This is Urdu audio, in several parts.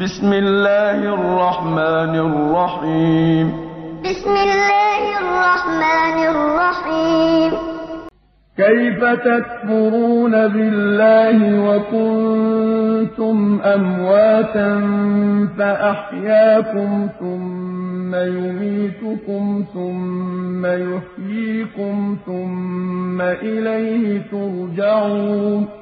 بسم الله الرحمن الرحيم بسم الله الرحمن الرحيم كيف تكفرون بالله وكنتم أمواتا فأحياكم ثم يميتكم ثم يحييكم ثم إليه ترجعون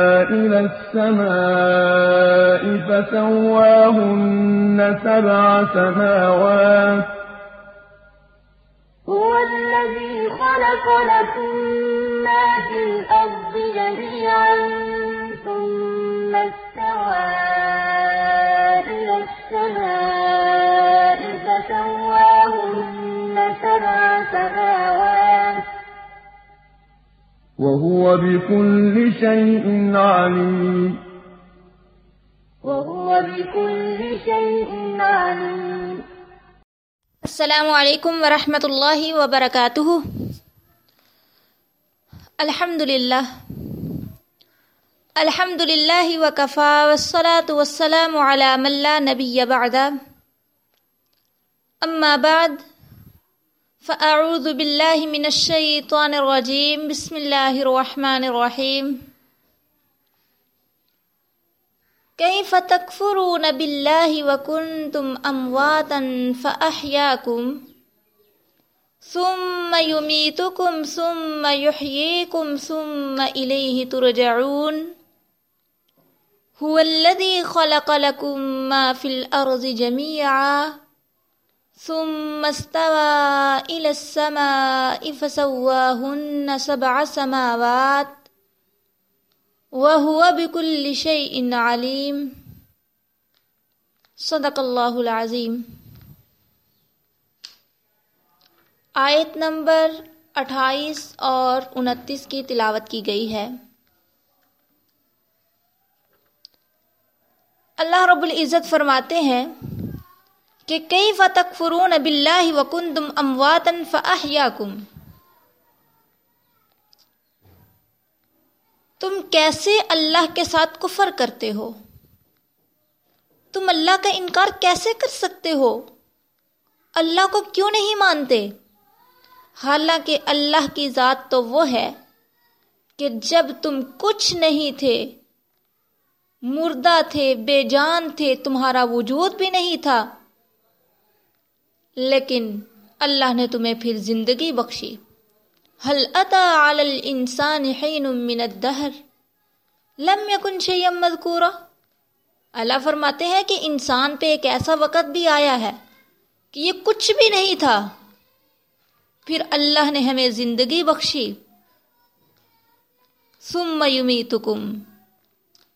السماء فسواهن سبع سماوات. هو الذي خلق لكم ما في الأرض جميعا، ثم استوى إلى السماء. وهو بكل شيء عليم. وهو بكل شيء عليم. السلام علیکم ورحمۃ اللہ وبرکاتہ الحمد للہ الحمد للہ وکفا والصلاة والسلام علی من لا نبی بعد اما بعد فاعوذ باللہ من الشیطان الرجیم بسم اللہ الرحمن الرحیم كيف تكفرون بالله وكنتم أمواتا فأحياكم ثم يميتكم ثم يحييكم ثم إليه ترجعون. هو الذي خلق لكم ما في الأرض جميعا ثم استوى إلى السماء فسواهن سبع سماوات وهو بكل شيء عليم. صدق اللہ العظیم آیت نمبر اٹھائیس اور انتیس کی تلاوت کی گئی ہے۔ اللہ رب العزت فرماتے ہیں کہ کئی فتق فرون اب اللہ وکن تم امواتن فاحیاکم؟ تم کیسے اللہ کے ساتھ کفر کرتے ہو؟ تم اللہ کا انکار کیسے کر سکتے ہو؟ اللہ کو کیوں نہیں مانتے؟ حالانکہ اللہ کی ذات تو وہ ہے کہ جب تم کچھ نہیں تھے، مردہ تھے، بے جان تھے، تمہارا وجود بھی نہیں تھا۔ لیکن اللہ نے تمہیں پھر زندگی بخشی۔ هل اتى على الانسان حين من الدهر لم يكن شيئا مذكورا اللہ فرماتے ہیں کہ انسان پہ ایک ایسا وقت بھی آیا ہے کہ یہ کچھ بھی نہیں تھا۔ پھر اللہ نے ہمیں زندگی بخشی۔ ثم یمیتکم۔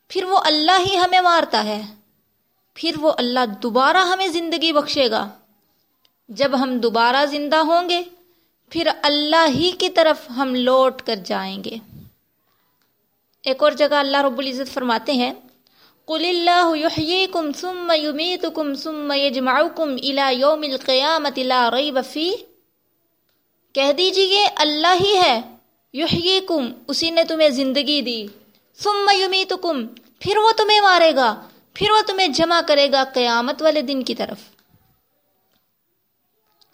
پھر وہ اللہ ہی ہمیں مارتا ہے۔ پھر وہ اللہ دوبارہ ہمیں زندگی بخشے گا۔ جب ہم دوبارہ زندہ ہوں گے، پھر اللہ ہی کی طرف ہم لوٹ کر جائیں گے۔ ایک اور جگہ اللہ رب العزت فرماتے ہیں، قل اللہ یحییکم ثم یمیتکم ثم یجمعکم الى یوم القیامت لا ریب فی کہہ دیجیے اللہ ہی ہے۔ یحییکم اسی نے تمہیں زندگی دی۔ ثم یمیتکم پھر وہ تمہیں مارے گا۔ پھر وہ تمہیں جمع کرے گا قیامت والے دن کی طرف۔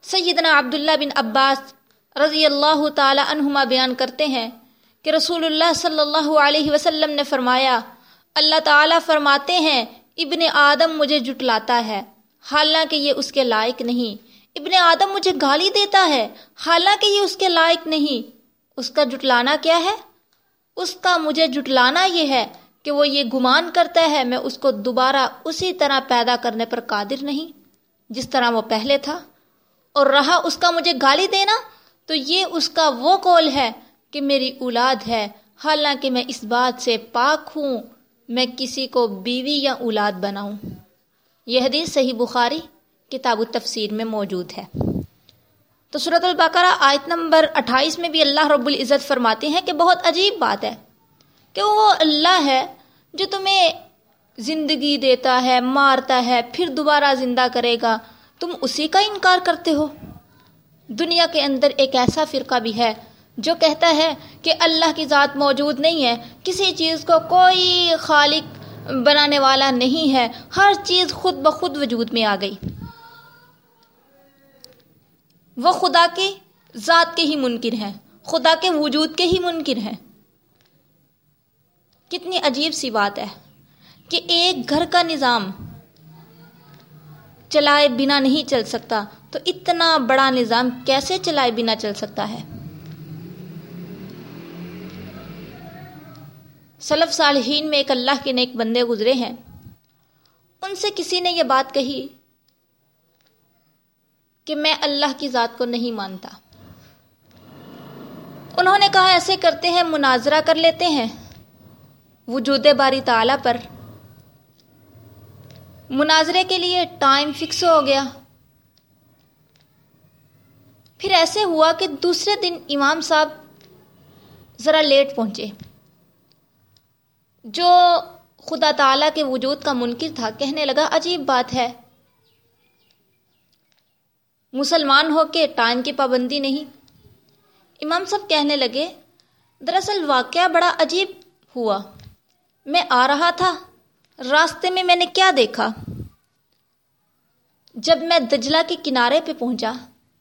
سیدنا عبداللہ بن عباس رضی اللہ تعالی عنہما بیان کرتے ہیں کہ رسول اللہ صلی اللہ علیہ وسلم نے فرمایا، اللہ تعالیٰ فرماتے ہیں، ابن آدم مجھے جٹلاتا ہے، حالانکہ یہ اس کے لائق نہیں۔ ابن آدم مجھے گالی دیتا ہے، حالانکہ یہ اس کے لائق نہیں۔ اس کا جٹلانا کیا ہے؟ اس کا مجھے جٹلانا یہ ہے کہ وہ یہ گمان کرتا ہے، میں اس کو دوبارہ اسی طرح پیدا کرنے پر قادر نہیں، جس طرح وہ پہلے تھا۔ اور رہا اس کا مجھے گالی دینا، تو یہ اس کا وہ قول ہے کہ میری اولاد ہے۔ حالانکہ میں اس بات سے پاک ہوں، میں کسی کو بیوی یا اولاد بناؤں۔ یہ حدیث صحیح بخاری کتاب التفسیر میں موجود ہے۔ تو صورت البقرہ آیت نمبر اٹھائیس میں بھی اللہ رب العزت فرماتے ہیں کہ بہت عجیب بات ہے کہ وہ اللہ ہے جو تمہیں زندگی دیتا ہے، مارتا ہے، پھر دوبارہ زندہ کرے گا۔ تم اسی کا انکار کرتے ہو؟ دنیا کے اندر ایک ایسا فرقہ بھی ہے جو کہتا ہے کہ اللہ کی ذات موجود نہیں ہے، کسی چیز کو کوئی خالق بنانے والا نہیں ہے، ہر چیز خود بخود وجود میں آ گئی۔ وہ خدا کی ذات کے ہی منکر ہیں، خدا کے وجود کے ہی منکر ہیں۔ کتنی عجیب سی بات ہے کہ ایک گھر کا نظام چلائے بنا نہیں چل سکتا، تو اتنا بڑا نظام کیسے چلائے بنا چل سکتا ہے؟ سلف صالحین میں ایک اللہ کے نیک بندے گزرے ہیں۔ ان سے کسی نے یہ بات کہی کہ میں اللہ کی ذات کو نہیں مانتا۔ انہوں نے کہا، ایسے کرتے ہیں، مناظرہ کر لیتے ہیں۔ وجود باری تعالی پر مناظرے کے لیے ٹائم فکس ہو گیا۔ پھر ایسے ہوا کہ دوسرے دن امام صاحب ذرا لیٹ پہنچے۔ جو خدا تعالی کے وجود کا منکر تھا، کہنے لگا، عجیب بات ہے۔ مسلمان ہو کے ٹائم کی پابندی نہیں۔ امام صاحب کہنے لگے، دراصل واقعہ بڑا عجیب ہوا۔ میں آ رہا تھا۔ راستے میں میں نے کیا دیکھا؟ جب میں دجلہ کے کنارے پہ پہنچا،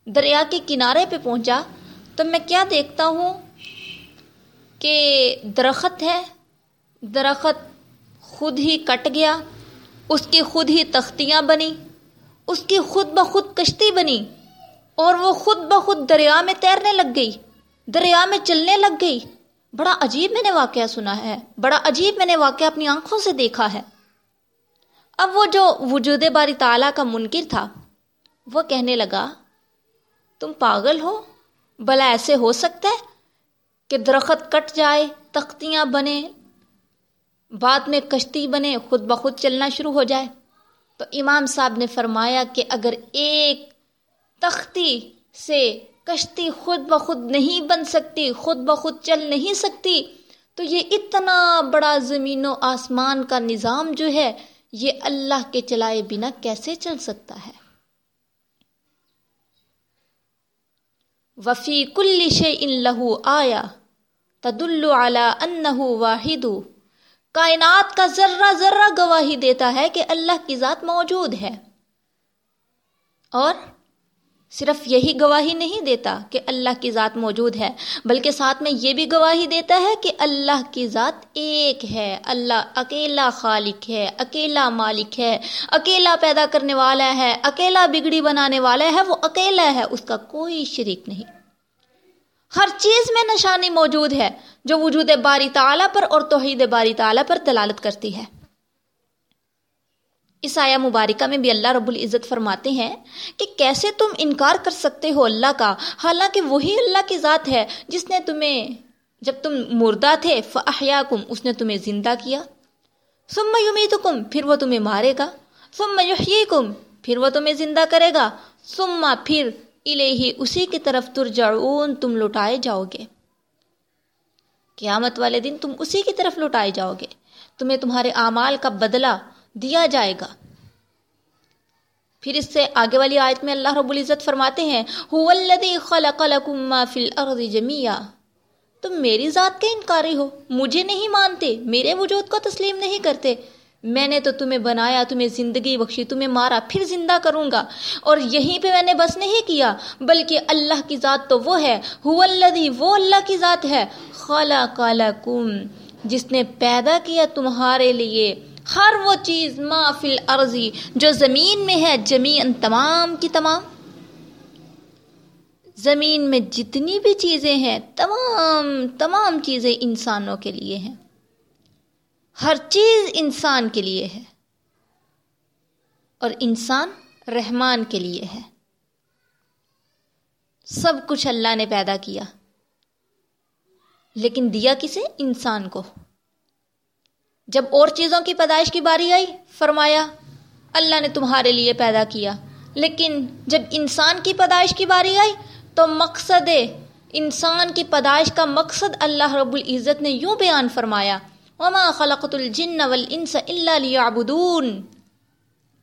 دریا کے کنارے پہ پہنچا، تو میں کیا دیکھتا ہوں؟ کہ درخت ہے، درخت خود ہی کٹ گیا، اس کی خود ہی تختیاں بنی، اس کی خود بخود کشتی بنی، اور وہ خود بخود دریا میں تیرنے لگ گئی، دریا میں چلنے لگ گئی۔ بڑا عجیب میں نے واقعہ سنا ہے، بڑا عجیب میں نے واقعہ اپنی آنکھوں سے دیکھا ہے۔ اب وہ جو وجود باری تعالیٰ کا منکر تھا، وہ کہنے لگا، تم پاگل ہو بلا ایسے ہو سکتا ہے کہ درخت کٹ جائے، تختیاں بنے بعد میں کشتی بنے خود بخود چلنا شروع ہو جائے تو امام صاحب نے فرمایا کہ اگر ایک تختی سے کشتی خود بخود نہیں بن سکتی، خود بخود چل نہیں سکتی۔ تو یہ اتنا بڑا زمین و آسمان کا نظام جو ہے، یہ اللہ کے چلائے بنا کیسے چل سکتا ہے؟ وفی کل شے ان لہو آیا تدل انہ واحد۔ کائنات کا ذرہ ذرہ گواہی دیتا ہے کہ اللہ کی ذات موجود ہے۔ اور صرف یہی گواہی نہیں دیتا کہ اللہ کی ذات موجود ہے، بلکہ ساتھ میں یہ بھی گواہی دیتا ہے کہ اللہ کی ذات ایک ہے۔ اللہ اکیلا خالق ہے، اکیلا مالک ہے، اکیلا پیدا کرنے والا ہے، اکیلا بگڑی بنانے والا ہے، وہ اکیلا ہے، اس کا کوئی شریک نہیں۔ ہر چیز میں نشانی موجود ہے جو وجود باری تعالیٰ پر اور توحید باری تعالیٰ پر دلالت کرتی ہے۔ اس آیا مبارکہ میں بھی اللہ رب العزت فرماتے ہیں کہ کیسے تم انکار کر سکتے ہو اللہ کا؟ حالانکہ وہی اللہ کی ذات ہے جس نے تمہیں جب تم مردہ تھے فیا کم اس نے تمہیں زندہ کیا۔ سم یمید پھر وہ تمہیں مارے گا۔ سم کم پھر وہ تمہیں زندہ کرے گا۔ سما پھر الہی اسی کی طرف ترجعون، تم لوٹائے جاؤ گے۔ قیامت والے دن تم اسی کی طرف لوٹائے جاؤ گے۔ تمہیں تمہارے اعمال کا بدلہ دیا جائے گا۔ پھر اس سے آگے والی آیت میں اللہ رب العزت فرماتے ہیں خلق ما فی الارض جميعا۔ تم میری ذات کے انکاری ہو، مجھے نہیں مانتے، میرے وجود کو تسلیم نہیں کرتے۔ میں نے تو تمہیں بنایا، تمہیں زندگی بخشی، تمہیں مارا، پھر زندہ کروں گا۔ اور یہیں پہ میں نے بس نہیں کیا، بلکہ اللہ کی ذات تو وہ ہے۔ وہ اللہ کی ذات ہے۔ خالا کالا جس نے پیدا کیا تمہارے لیے۔ ہر وہ چیز ما فل عرضی جو زمین میں ہے، جمین تمام کی تمام۔ زمین میں جتنی بھی چیزیں ہیں، تمام تمام چیزیں انسانوں کے لیے ہیں۔ ہر چیز انسان کے لیے ہے۔ اور انسان رحمان کے لیے ہے۔ سب کچھ اللہ نے پیدا کیا۔ لیکن دیا کسے؟ انسان کو۔ جب اور چیزوں کی پیدائش کی باری آئی، فرمایا، اللہ نے تمہارے لیے پیدا کیا۔ لیکن جب انسان کی پیدائش کی باری آئی، تو مقصد انسان کی پیدائش کا مقصد اللہ رب العزت نے یوں بیان فرمایا، وما خلقت الجن والانس الا ليعبدون۔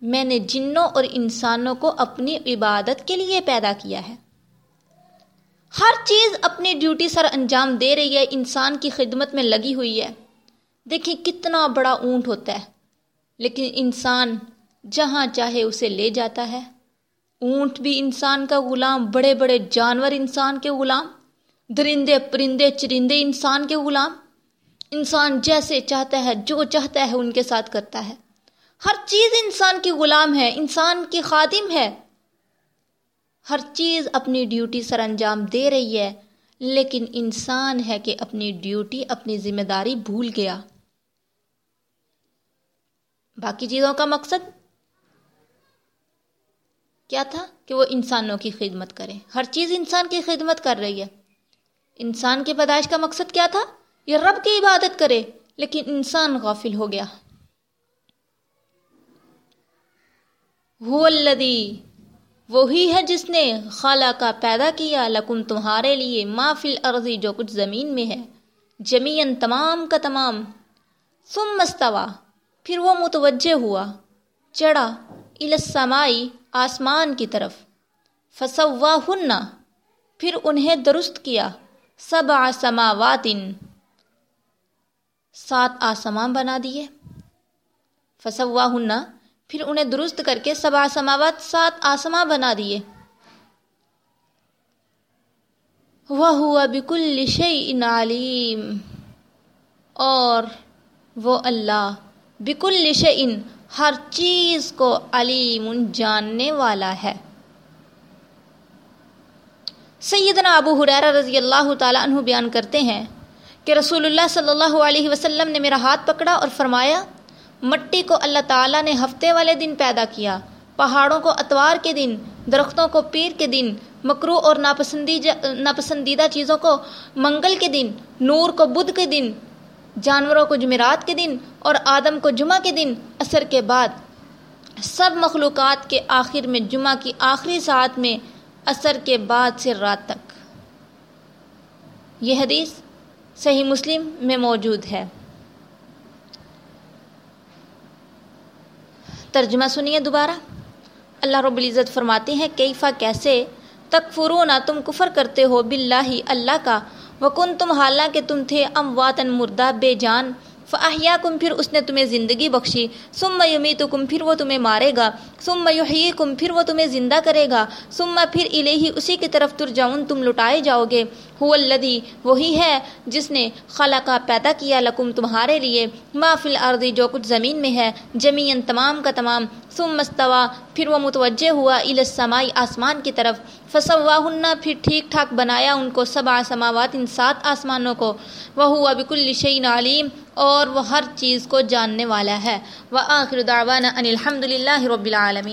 میں نے جنوں اور انسانوں کو اپنی عبادت کے لیے پیدا کیا ہے۔ ہر چیز اپنی ڈیوٹی سر انجام دے رہی ہے، انسان کی خدمت میں لگی ہوئی ہے۔ دیکھیں کتنا بڑا اونٹ ہوتا ہے۔ لیکن انسان جہاں چاہے اسے لے جاتا ہے۔ اونٹ بھی انسان کا غلام، بڑے بڑے جانور انسان کے غلام، درندے، پرندے، چرندے انسان کے غلام۔ انسان جیسے چاہتا ہے، جو چاہتا ہے ان کے ساتھ کرتا ہے۔ ہر چیز انسان کی غلام ہے، انسان کی خادم ہے۔ ہر چیز اپنی ڈیوٹی سر انجام دے رہی ہے، لیکن انسان ہے کہ اپنی ڈیوٹی، اپنی ذمہ داری بھول گیا۔ باقی چیزوں کا مقصد کیا تھا کہ وہ انسانوں کی خدمت کرے؟ ہر چیز انسان کی خدمت کر رہی ہے۔ انسان کی پیدائش کا مقصد کیا تھا؟ یہ رب کی عبادت کرے، لیکن انسان غافل ہو گیا۔ وہی ہے جس نے خالہ کا پیدا کیا، لکم تمہارے لیے ما فی الارضی جو کچھ زمین میں ہے۔ جمین تمام کا تمام۔ سم مستوا پھر وہ متوجہ ہوا، چڑھا السمائی آسمان کی طرف۔ فسوا ہننا پھر انہیں درست کیا۔ سب آسماوات سات آسمان بنا دیے۔ فسوا پھر انہیں درست کر کے سب آسماوات سات آسماں بنا دیے۔ وہ ہوا بکل شعی علیم اور وہ اللہ بکل شعین ہر چیز کو علیم جاننے والا ہے۔ سیدنا ابو حریرہ رضی اللہ تعالیٰ عنہ بیان کرتے ہیں کہ رسول اللہ صلی اللہ علیہ وسلم نے میرا ہاتھ پکڑا اور فرمایا، مٹی کو اللہ تعالیٰ نے ہفتے والے دن پیدا کیا، پہاڑوں کو اتوار کے دن، درختوں کو پیر کے دن، مکرو اور ناپسندیدہ ناپسندیدہ چیزوں کو منگل کے دن، نور کو بدھ کے دن جانوروں کو جمعرات کے دن اور آدم کو جمعہ کے دن اثر کے بعد۔ سب مخلوقات کے آخر میں جمعہ کی آخری ساعت میں اثر کے بعد سے رات تک۔ یہ حدیث صحیح مسلم میں موجود ہے۔ ترجمہ سنیے دوبارہ۔ اللہ رب العزت فرماتے ہیں، کیفا کیسے تک فرونا تم کفر کرتے ہو باللہ اللہ کا وکن تم حالانکہ تم تھے ام واتن مردہ، بے جان۔ فاحیا کم پھر اس نے تمہیں زندگی بخشی۔ سم یمی تو کم پھر وہ تمہیں مارے گا۔ سم یحیی کم پھر وہ تمہیں زندہ کرے گا۔ سم پھر الہی اسی کی طرف تر جاؤن تم لٹائے جاؤ گے۔ ہو الدی وہی ہے جس نے خلا کا پیدا کیا لکم تمہارے لیے۔ ما فی الارض جو کچھ زمین میں ہے۔ جمین تمام کا تمام۔ سم مستوا پھر وہ متوجہ ہوا السمائی آسمان کی طرف۔ فسواہن، پھر ٹھیک ٹھاک بنایا ان کو سب آسماوات ان سات آسمانوں کو۔ وہ ہوا بکل شعین علیم، اور وہ ہر چیز کو جاننے والا ہے۔ وہ آخر دعوانا ان الحمد للہ رب العالمین۔